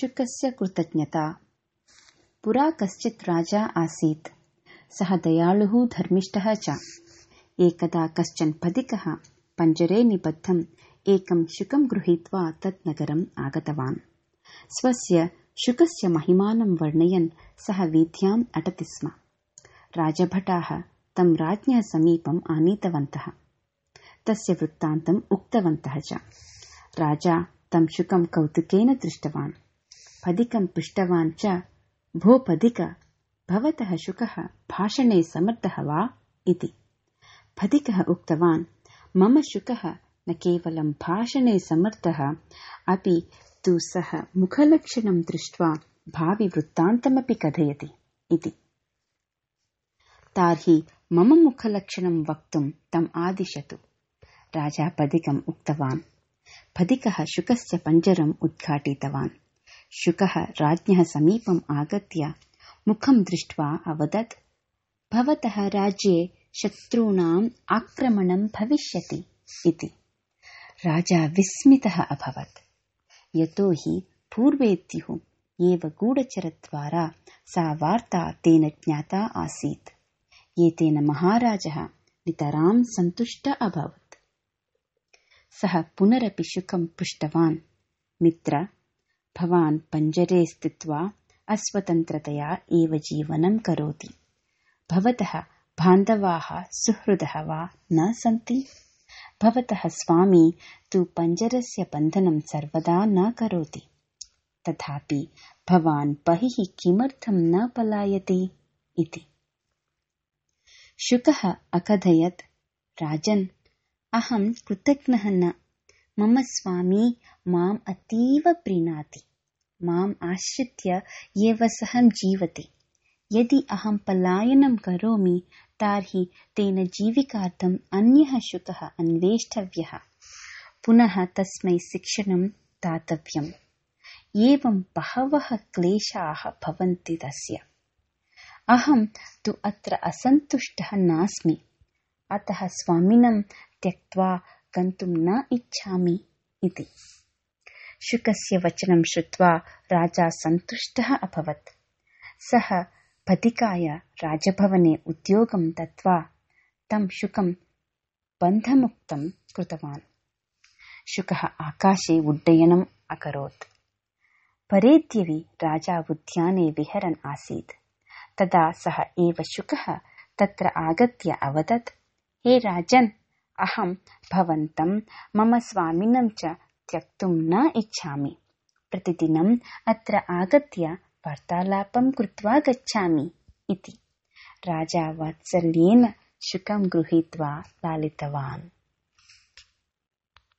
शुकस्य कृतज्ञता। पुरा कश्चित् राजा आसीत्। सः दयालुः धर्मिष्ठः च। एकदा कश्चन पदिकः पञ्जरे निबद्धम् एकं शुकं गृहीत्वा तत् नगरम् आगतवान्। स्वस्य शुकस्य महिमानं वर्णयन् सः वीथ्याम् अटति स्म। राजभटाः तं राज्ञः समीपम् आनीतवन्तः। तस्य वृत्तान्तम् उक्तवन्तः च। राजा तं शुकं कौतुकेन दृष्टवान् पदिकं पृष्टवान् च भो पदिक भवतः शुकः भाषणे समर्थः वा इति। पदिकः उक्तवान् मम शुकः न केवलं भाषणे समर्थः अपि तु सः मुखलक्षणं दृष्ट्वा भाविवृत्तान्तमपि कथयति इति। तार्हि मम मुखलक्षणं वक्तुं तम् आदिशतु। राजा पदिकम् उक्तवान् पदिकः शुकस्य पञ्जरम् उद्घाटितवान् शुकः राज्ञः समीपम् आगत्य मुखं दृष्ट्वा अवदत्, भवतः राज्ये शत्रूणाम् आक्रमणं भविष्यति इति। राजा विस्मितः अभवत्। यतो हि पूर्वेत्युः एव गूढचरद्वारा सा वार्ता तेन ज्ञाता आसीत्। एतेन महाराजः नितरां सन्तुष्ट अभवत्। सः पुनरपि शुकं पृष्टवान्। मित्र भवान् पञ्जरे स्थित्वा अस्वतन्त्रतया एव जीवनं करोति। भवतः बान्धवाः सुहृदः वा न सन्ति? भवतः स्वामी तु पञ्जरस्य बन्धनं सर्वदा न करोति। तथापि भवान् बहिः किमर्थं न पलायते इति। शुकः अकथयत् राजन् अहं कृतज्ञः न मम स्वामी माम् अतीव प्रीणाति। माम् आश्रित्य एव सः जीवति। यदि अहं पलायनं करोमि तर्हि तेन जीविकार्थम् अन्यः शुकः अन्वेष्टव्यः। पुनः तस्मै शिक्षणं दातव्यम्। एवं बहवः क्लेशाः भवन्ति तस्य। अहं तु अत्र असन्तुष्टः नास्मि। अतः स्वामिनं त्यक्त्वा गन्तुं न इच्छामि इति। शुकस्य वचनं श्रुत्वा राजा सन्तुष्टः अभवत्। सः पथिकाय राजभवने उद्योगं दत्त्वा तं शुकं बन्धमुक्तं कृतवान्। शुकः आकाशे उड्डयनम् अकरोत्। परेद्यवि राजा उद्याने विहरन् आसीत्। तदा सः एव शुकः तत्र आगत्य अवदत् हे राजन् अहं भवन्तं मम स्वामिनं च त्यक्तुं न इच्छामि। प्रतिदिनम् अत्र आगत्य वार्तालापं कृत्वा गच्छामि इति। राजा वात्सल्येन शुकं गृहीत्वा लालितवान्